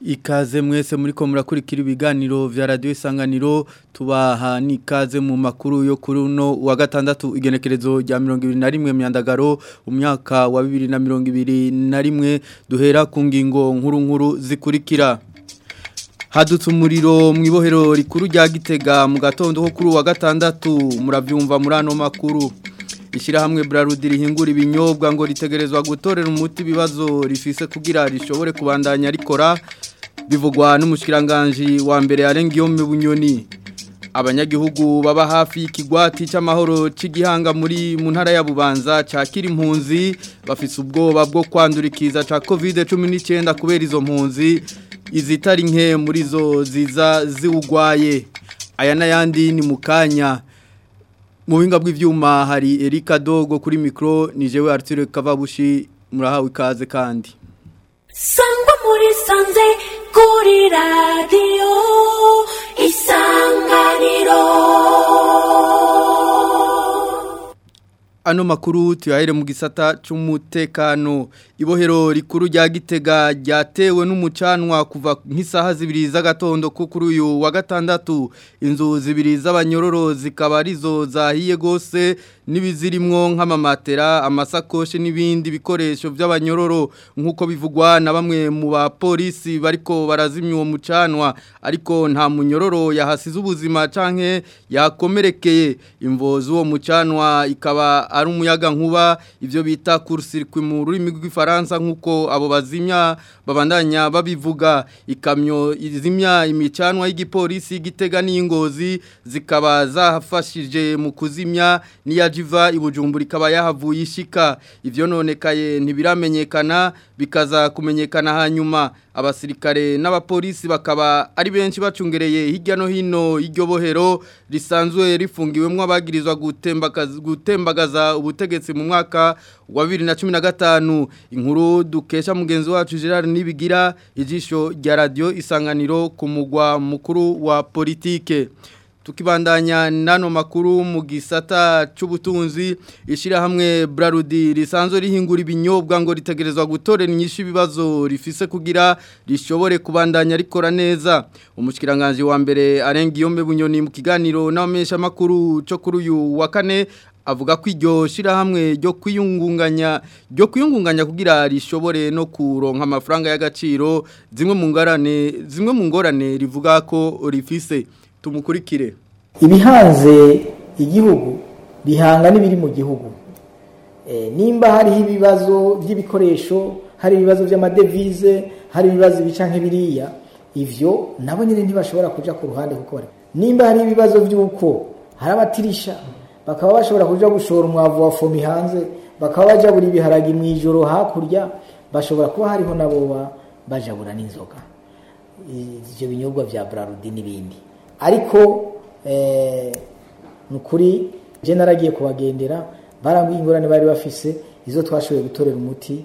ikaze mwese muri ko murakurikira ibiganiro vya radio isanganiro tubaha nikaze mu makuru yo kuri uno wa gatandatu igenekerezo rya 2021 myandagaro umyaka wa 2021 duhera ku ngingo nkuru nkuru zikurikira hadutse umuriro mu ibohero rikuru rya gitega mu gatondo ko kuri wa gatandatu murabyumva muri ano makuru ishyirahamwe burarudi rihingura ibinyobwa ngo ritegerezwa gutorera umuti ibibazo rifise kugira rishobore kubandanya rikora bivugwa n'umushikiranganji wa mbere yarengiyo mu bunyoni abanyagihugu baba hafi y'ikigwati cy'amahoro cy'igihanga muri mu ntara ya Bubanza cya Kirimpunzi bafise ubwoba bwo kwandurikiza cha COVID-19 kubera izo mpunzi izitari nke muri zo ziza ziwugwaye aya n'ayandi ni mukanya kanya mu buhinga bw'ibyuma hari Erika Dogo kuri micro ni jewe Arthur Kavabushi murahawe ikaze kandi sangwa muri sanze kuri radiyo isanganiro ano makuru tuyahere mu gisata cy'umutekano ibohero rikuru rya gitega ryatewe n'umucanwa kuva nk'isaha zibiri z'agatondo ko kuri uyu wa gatandatu inzu zibiri z'abanyororo zikaba arizo zahiye gose n'ibizirimwo nk'amamatera amasakoshi n'ibindi bikoresho by'abanyororo nk'uko bivugwa na bamwe mu bapolisi bariko barazimya uwo mucanwa ariko nta munyororo yahasize ubuzima canke yakomerekeye imvozi uwo mucanwa ikaba ari umuyaga nkuba ibyo bita kurusirikwi mu rurimi rw'ifaransa nk'uko abo bazimya babandanya babivuga ikamyo izimya imicanwa y'igipolisi gitega n'ingozi zikaba zahafashije mu kuzimya n'iya jiva ibujumbura ikaba yahavuye ishika ibyo nonekaye ntibiramenyekana bikaza kumenyekana hanyuma abasirikare n'abapolisi bakaba ari benshi bacungereye hirya no hino iryo bohero risanzwe rifungiwemo abagirizwa gutembagaza ubutegetsi mu mwaka wa 2015 inkuru dukesha mugenzi wacu Gerard Nibigira ijisho rya radio isanganiro kumugwa mukuru wa politike tukibandanya nano makuru mu gisata cy'ubutunzi ishyirahamwe Brarudi risanzwe rihingura ibinyobwa ngo ritegerezwa gutorera inyinshi ibibazo rifise kugira rishobore kubandanya rikora neza umushikiranganje wa mbere arengiyombe bunyoni mu kiganiro n'amesha makuru cyo kuri uyu wa kane avuga ko iryo shyirahamwe ryo kwiyungunganya ryo kwiyungunganya kugira rishobore no kuronka amafaranga y'agaciro zimwe mu ngorane zimwe mu ngorane rivuga ko rifise tumukurikire ibihanze igihugu bihanga n'ibiri mu gihugu e, nimba hariho ibibazo by'ibikoresho hari ibibazo by'amadevize hari ibibazo bica nk'ibiriya ibyo nabo nyine ntibashobora kujya ku ruhande kuko nimba hari ibibazo by'uko harabatirisha. bakaba bashobora kuja gushora umwavu wa fomi hanze bakaba bajabura ibiharagi mu ijoro hakurya bashobora kuba hariho naboba bajabura n'inzoga ivyo binyobwa vya brarudi n'ibindi ariko eh, nukuri je naragiye kubagendera barambwiye ingorane bari bafise izo twashoboye gutorera umuti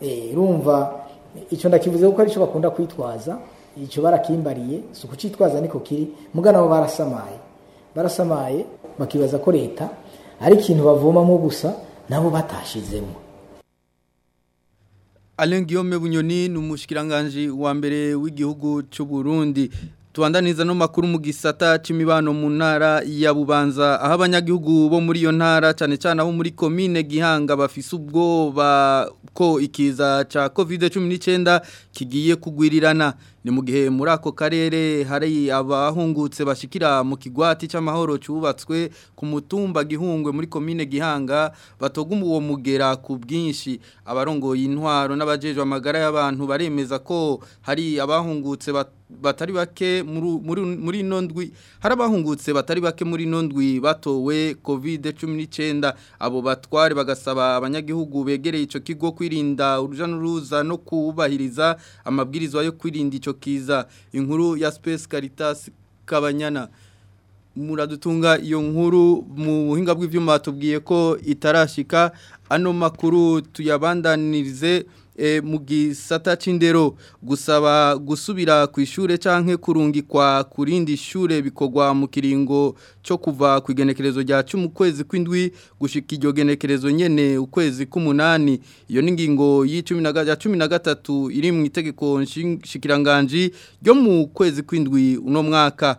eh, rumva icyo ndakivuze kuko aricyo bakunda kwitwaza icyo barakimbariye si ukucyitwaza niko kiri mugana abo barasamaye barasamaye bakibaza ko leta ari ikintu bavomamo gusa nabo batashizemo Alain Guillaume Bunyoni ni umushikiranganje wa mbere w'igihugu cy'u Burundi tubandaniza no makuru mu gisata c'imibano mu ntara ya Bubanza aho abanyagihugu bo muri iyo ntara cyane cyane abo muri commune Gihanga bafise ubwoba ko ikiza cya COVID-19 kigiye kugwirirana ni mu gihe muri ako karere hari abahungutse bashikira mu kigwati cy'amahoro cyubatswe ku mutumba gihungwe muri komine gihanga batoguma uwo mugera ku bwinshi abarongoye intwaro n'abajejwe amagara y'abantu baremeza ko hari abahungutse batari bake muri ino ndwi hari abahungutse batari bake muri ino batowe covid cumi abo batware bagasaba abanyagihugu begereye icyo kigo kwirinda uruja n'uruza no kubahiriza amabwirizwa yo kwirinda icyo kiza inkuru ya Space Caritas Kabanyana muradutunga iyo nkuru mu buhinga bw'ibyuma tubwiye ko itarashika ano makuru tuyabandanirize E, mu gisata cy'indero gusaba gusubira ku ishuri cyangwa kurungikwa kurindi rindi shuri bikorwa mu kiringo cyo kuva ku igenekerezo rya cumi kwezi kw'indwi gushyika iryo genekerezo ukwezi k'umunani iyo ni ingingo ya cumi na gatatu iri mu itegeko nshikiranganji ryo mu kwezi kw'indwi uno mwaka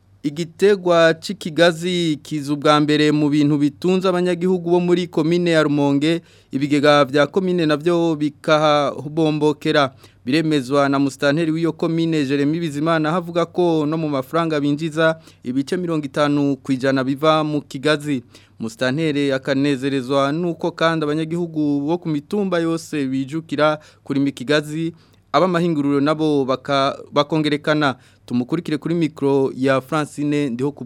igitegwa cy'ikigazi kiza ubwa mbere mu bintu bitunze abanyagihugu bo muri komine ya rumonge ibigega bya komine nabyo bikahabombokera biremezwa na musitanteri w'iyo komine Jeremy Bizimana havuga ko no mu mafaranga binjiza ibice mirongo itanu ku biva mu kigazi musitanteri akanezerezwa n'uko kandi abanyagihugu bo ku mitumba yose bijukira kurima ikigazi abamahinguriro nabo bakongerekana tumukurikire kuri mikoro ya francine ndiho ku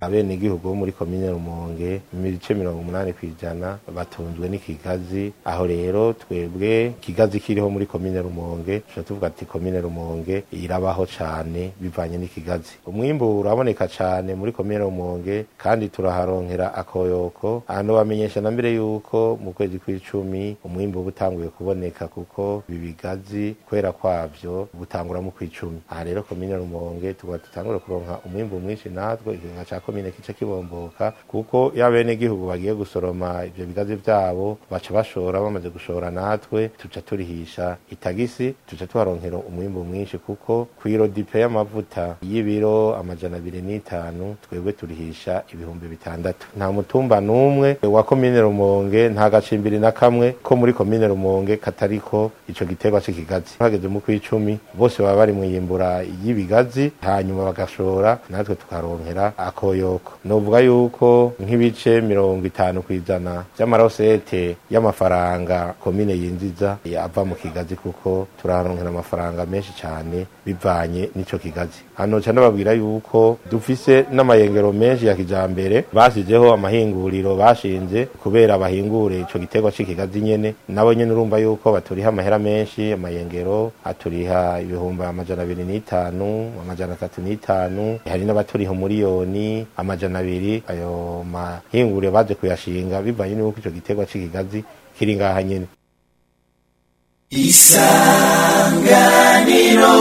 abene bo muri komine Rumonge ibice mirongo umunani ku ijana batunzwe n'ikigazi aho rero twebwe ikigazi kiriho muri komine Rumonge tuca tuvuga ati komine Rumonge irabaho cane bivanye n'ikigazi umwimbu uraboneka cane muri komine Rumonge kandi turaharonkera akoyoko ahantu bamenyesha na mbere yuko mu kwezi kw'icumi umwimbu butanguye kuboneka kuko bibigazi kwera kwavyo butangura mu kw'icumi aha rero komine Rumonge tuba tutangura kuronka umwimbu mwinshi natwe igihe komine kice kibomboka kuko iyo abenegihugu bagiye gusoroma ibyo bigazi byabo baca bashora bamaze gushora natwe tuca turihisha itagisi tuca tuharonkera umwimbu mwinshi kuko ku irodipe y'amavuta y'ibiro amajana abiri n'itanu twebwe turihisha ibihumbi bitandatu nta mutumba n'umwe wa komine rumonge nta gacimbiri na kamwe ko muri komine rumonge katariko ico giterwa c'ikigazi hageze mu kw'icumi bose baba bari mwiyimbura y'ibigazi hanyuma bagashora natwe tukaronkera ako kayoyoka novuga yuko nk'ibice mirongo itanu ku ijana by'amarosete y'amafaranga komine yinjiza yava mu kigazi kuko turaronkera amafaranga menshi cyane bivanye ’nicyo kigazi hano cyane babwira yuko dufise n'amayengero menshi ya kijambere basizeho amahinguriro bashinze kubera bahingure ico giterwa c'ikigazi nyene nabo nyene urumva yuko baturiha amahera menshi amayengero aturiha ibihumbi amajana abiri n'itanu amajana atatu n'itanu hari n'abaturiha umuriyoni amajana abiri ayo mahinguriro baje kuyashinga bivanye n'uko icyo giterwa cy'ikigazi kiri ngaha nyine isanganiro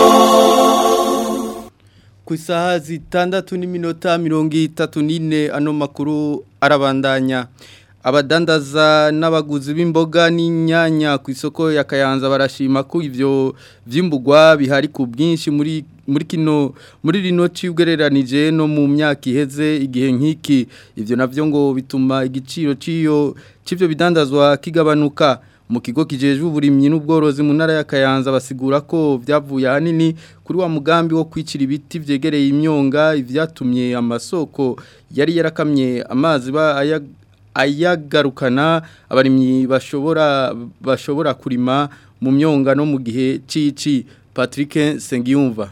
ku isaha zitandatu n'iminota mirongo itatu n'ine ano makuru arabandanya abadandaza n'abaguzi b'imboga n'inyanya ku isoko ya kayanza barashima ko ibyo by'imbugwa bihari ku bwinshi muri muri kino muri rino cy'ubwereranije no mu myaka iheze igihe nk'iki ibyo nabyo ngo bituma igiciro cy'iyo cy'ibyo bidandazwa kigabanuka mu kigo kijeje uburimyi n'ubworozi mu ntara ya Kayanza basigura ko byavuye ahanini kuri wa mugambi wo kwicira ibiti byegereye imyonga ibyatumye amasoko yari yarakamye amazi ba ayagarukana abarimyi bashobora bashobora kurima mu myonga no mu gihe cici Patrick Sengiyumva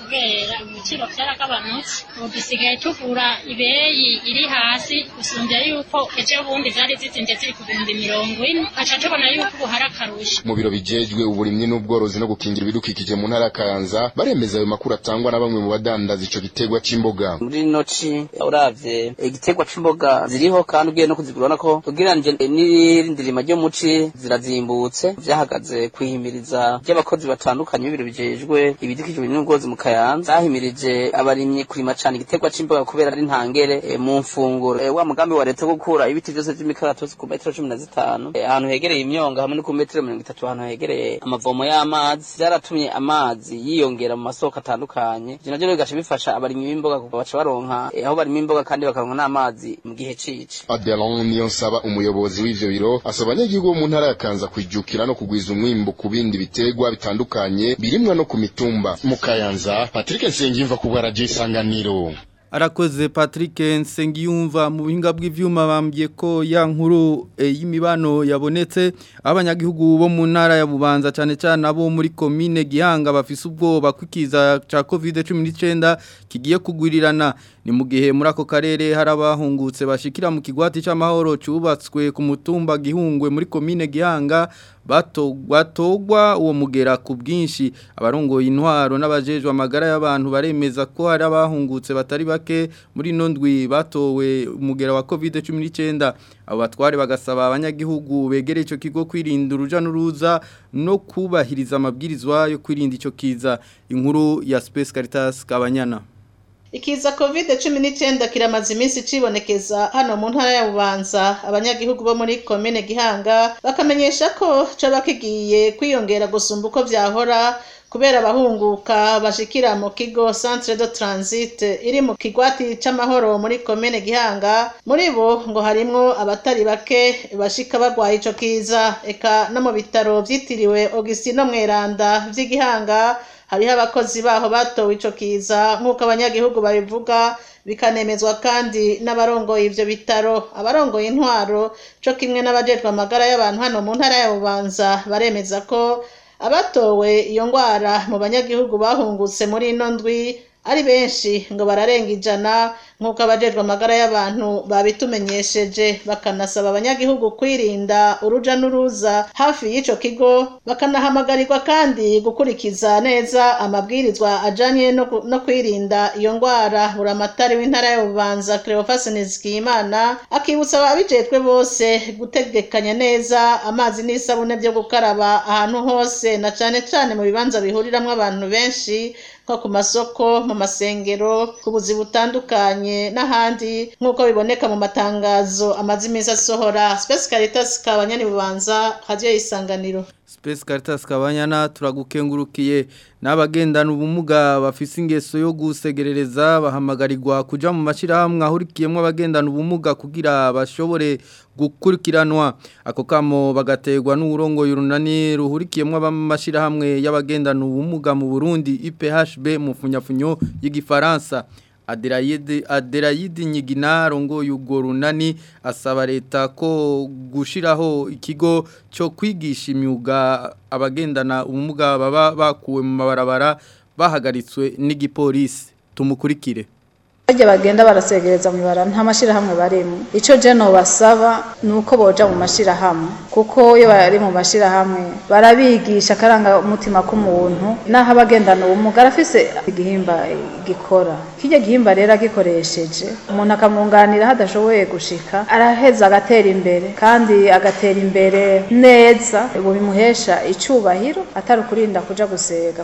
kubera ibiciro byaragabanutse ubu dusigaye tugura ibeyi iri hasi gusumbya yuko ejo bundi zari zizinze ziri ku bihumbi mirongo ine aca tubona yuko ntabwo hari mu biro bijejwe uburimyi n'ubworozi no gukingira ibidukikije mu ntara Kayanza baremeza ayo makuru atangwa na bamwe mu badandaza ico gitegwa c'imboga muri noci uravye eh, igitegwa c'imboga ziriho kandi ugiye no kuzigurana ko tugereranije n'irindi rima ryo muci zirazimbutse vyahagaze kwihimiriza ry'abakozi batandukanye b'ibiro bijejwe ibidukikije n'ubworozi mu Kayanza zahimirije abarimyi kurima cane igitegwa c'imboga kubera ari ntangere eh, mu mfunguro eh, wa mugambi wa leta gukura ibiti vyose vy'imikaratusi ku metero zitanu ahantu hegereye imyonga hamwe no ku metero mirongo itatu ahantu hegereye amavomo y'amazi byaratumye amazi yiyongera mu masoko atandukanye ibyo nabyo bigaca bifasha abarimyi b'imboga baca baronka eh, aho barimo imboga kandi bakaronka n'amazi mu gihe cici Adelon Niyonsaba umuyobozi w'ivyo biro asaba abanyagihugu bo mu ntara yakanza kwijukira no kugwiza umwimbo ku bindi biterwa bitandukanye birimwa no ku mitumba mukayanza Patrick Nsengimva ku bwa Radio Isanganiro arakoze patrick nsengiyumva mu buhinga bw'ibyuma bambye ko ya nkuru eh, y'imibano yabonetse abanyagihugu bo mu ntara ya bubanza cyane cyane abo muri komine gihanga bafise ubwoba kwikiza ca covid cumi n'icyenda kigiye kugwirirana. ni mu gihe muri ako karere hari abahungutse bashikira mu kigwati cy'amahoro cyubatswe ku mutumba gihungwe muri komine gihanga batogwa uwo mugera ku bwinshi abarongoye intwaro n'abajejwe amagara y'abantu baremeza ko hari abahungutse batari bake muri Nondwi batowe umugera wa covid cumi n'icyenda abo batware bagasaba abanyagihugu begere icyo kigo kwirinda uruja n'uruza no kubahiriza amabwirizwa yo kwirinda icyo kiza inkuru ya space caritas kabanyana ikiza covid cumi n'icyenda kiramaze iminsi cibonekeza hano mu ntara ya bubanza abanyagihugu bo muri komine gihanga bakamenyesha ko coba kigiye kwiyongera gusumba uko vyahora kubera abahunguka bashikira mu kigo centre de transit iri mu kigwati cy'amahoro muri komene gihanga muri bo ngo harimo abatari bake bashika bagwaye icyo kiza eka no mu bitaro vyitiriwe augustino mweranda vy'igihanga hariho abakozi baho batowe ico kiza nk'uko abanyagihugu babivuga bikanemezwa kandi n'abarongoye ivyo bitaro abarongoye intwaro co kimwe n'abajejwe amagara y'abantu hano mu ntara ya bubanza baremeza ko abatowe iyo ngwara mu banyagihugu bahungutse muri ino ndwi ari benshi ngo bararenga ijana nk'uko abajejwe amagara y'abantu babitumenyesheje bakanasaba abanyagihugu kwirinda uruja n'uruza hafi y’icyo kigo bakanahamagarirwa kandi gukurikiza neza amabwirizwa ajyanye no kwirinda iyo ngwara buramatari w'intara ya bubanza cleophas akibutsa ababijejwe bose gutegekanya neza amazi n'isabune byo gukaraba ahantu hose na cyane cyane mu bibanza bihuriramo abantu benshi nko ku masoko mu masengero ku buzi butandukanye n'ahandi nk'uko biboneka mu matangazo amaze iminsi asohora sipesi karitasi kabanyanibubanza radiyo y'isanganiro Space Caritas Kabanyana turagukengurukiye n'abagendana ubumuga bafise ingeso yo gusegerereza bahamagarirwa kujya mu mashirahamwe ahurikiyemo abagendana ubumuga kugira bashobore gukurikiranwa ako kamo bagategwa n'uburongo yurunani ruhurikiyemo abamashirahamwe y'abagendana ubumuga mu Burundi IPHB mu funyafunyo y'igifaransa aderayidi nyiginaro ngo yugo runani asaba leta ko gushiraho ikigo cyo kwigisha imyuga abagendana ubumuga baba bakuwe mu mabarabara bahagaritswe n'igipolisi tumukurikire Abaturage bagenda barasegereza mu ibara nta mashyirahamwe barimo icyo je basaba ni uko boja mu mashyirahamwe kuko iyo bari mu mashyirahamwe barabigisha umutima k'umuntu naho abagendana ubumuga arafise igihimba gikora kirya gihimba rero agikoresheje umuntu akamwunganira aho adashoboye gushika araheza agatera imbere kandi agatera imbere neza bimuhesha icyubahiro atari ukurinda kuja gusega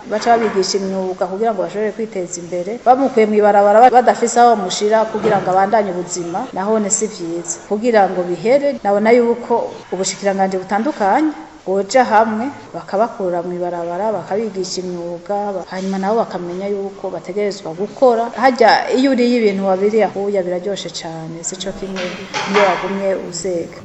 baca babigisha imyuga kugira ngo bashobore kwiteza imbere bamukuye mu ibarabara badafise aho bamushira kugira ngo abandanye buzima nahone si byiza kugira ngo bihere nabona yuko ubushikiranganje butandukanye boja hamwe bakabakura mu ibarabara bakabigisha imyuga hanyuma nabo bakamenya yuko bategerezwa gukora hajya iyo uriye ibintu wabiriye akuya biraryoshe cyane sico kimwe iyo wagumye uzega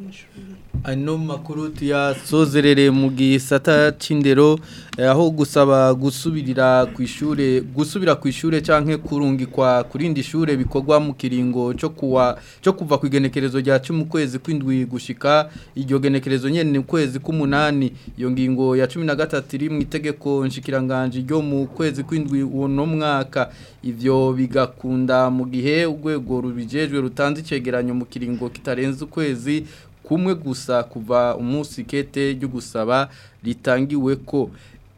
ano makuru tuyasozerere mu gisata cy'indero eh, aho gusaba gusubirira ku ishure gusubira ku ishure canke kurungikwa kurindi ishure bikorwa mu kiringo cyo kuwa cyo kuva ku igenekerezo rya 10 mu kwezi kwindwi gushika iryo genekerezo nyene ni kwezi k'umunani iyo ngingo ya cumi 13 iri mu itegeko nshikiranganje ryo mu kwezi kwindwi uno mwaka ivyo bigakunda mu gihe urwego rubijejwe rutanze icegeranyo mu kiringo kitarenze ukwezi kumwe gusa kuva umunsi kete ryo gusaba ritangiwe ko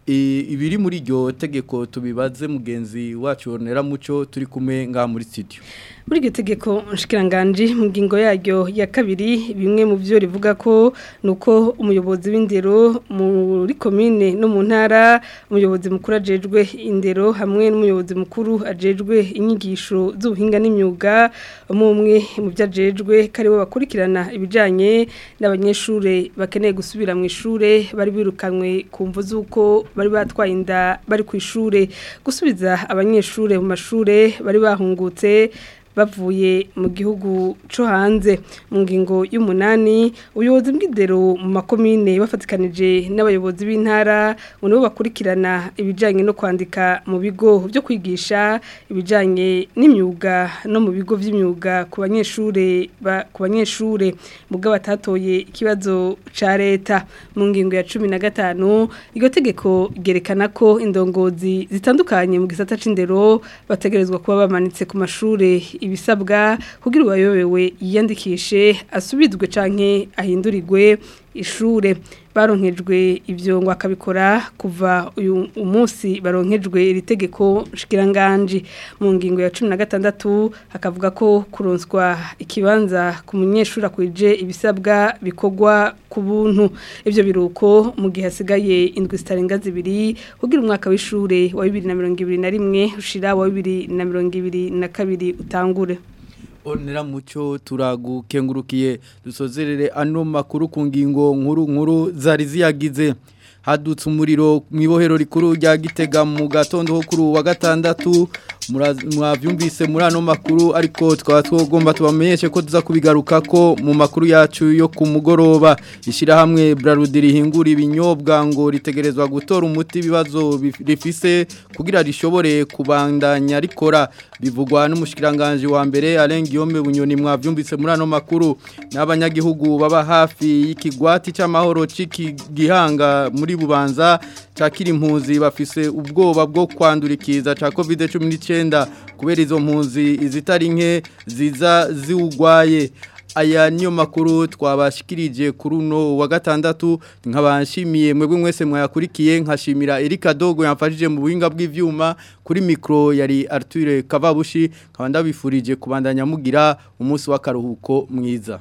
ibiri muri iryo tegeko tubibaze mugenzi wacu muco turi kumwe ngaha muri sitidiyo muri tegeko nshikiranganji mu ngingo yaryo ya kabiri bimwe mu byo rivuga ko ni umuyobozi w'indero muri komine no mu ntara umuyobozi mukuru jejwe indero hamwe n'umuyobozi mukuru ajejwe inyigisho z'ubuhinga n'imyuga umwe mu byo jejwe ko aribo bakurikirana ibijyanye n'abanyeshuri bakeneye gusubira mu ishuri bari birukanywe ku mvu z'uko bari batwaye inda bari ku ishuri gusubiza abanyeshuri mu mashuri bari bahungutse bavuye mu gihugu cyo hanze mu ngingo y'umunani ubuyobozi bw'indero mu makomine bafatikanije n'abayobozi b'intara ngo nabo bakurikirana ibijyanye no kwandika mu bigo byo kwigisha ibijyanye n'imyuga no mu bigo by'imyuga ku banyeshuri ku banyeshuri mubwo batatoye ikibazo cya leta mu ngingo ya cumi na gatanu iryo tegeko ryerekana ko indongozi zitandukanye mu gisata cy'indero bategerezwa kuba bamanitse ku mashuri ibisabwa kugira uwayobewe yiyandikishe asubizwe canke ahindurirwe ishure baronkejwe ibyo ngo akabikora kuva uyu umunsi baronkejwe iri tegeko nshikiranganje mu ngingo ya cumi na gatandatu hakavuga ko kuronswa ikibanza ku munyeshuri akwije ibisabwa bikorwa ku buntu ibyo biruko mu gihe hasigaye indwi zitarenga zibiri kugira umwaka w'ishure wa bibiri na mirongo ibiri na rimwe ushira wa bibiri na mirongo ibiri na kabiri utangure onera mucyo turagukengurukiye dusozerere ano makuru ku ngingo nkuru nkuru zari ziyagize hadutse umuriro mu ibohero rikuru rya gitega mu gatondo ho kuri uwa gatandatu mwabyumvise muri ano makuru ariko twaba twagomba tubamenyeshe ko tuza kubigaruka ko mu makuru yacu yo ku mugoroba ishyirahamwe burarudi rihingura ibinyobwa ngo ritegerezwa gutora umuti ibibazo rifise kugira rishobore kubandanya rikora bivugwa n'umushyikiranganje wa mbere arengiyome bunyoni mwabyumvise muri ano makuru n'abanyagihugu baba hafi y'ikigwati cy'amahoro gihanga muri bubanza cya kirimpunzi bafise ubwoba bwo kwandura ikiza cya kovide icyenda kubera izo mpunzi izitari nke ziza ziwugwaye aya niyo makuru twabashikirije kuri uno wa gatandatu nkabashimiye mwebwe mwese mwayakurikiye nkashimira Erika Dogo yamfashije mu buhinga bw'ivyuma kuri micro yari Arthur Kavabushi nkaba ndabifurije kubandanya mugira umunsi w'akaruhuko mwiza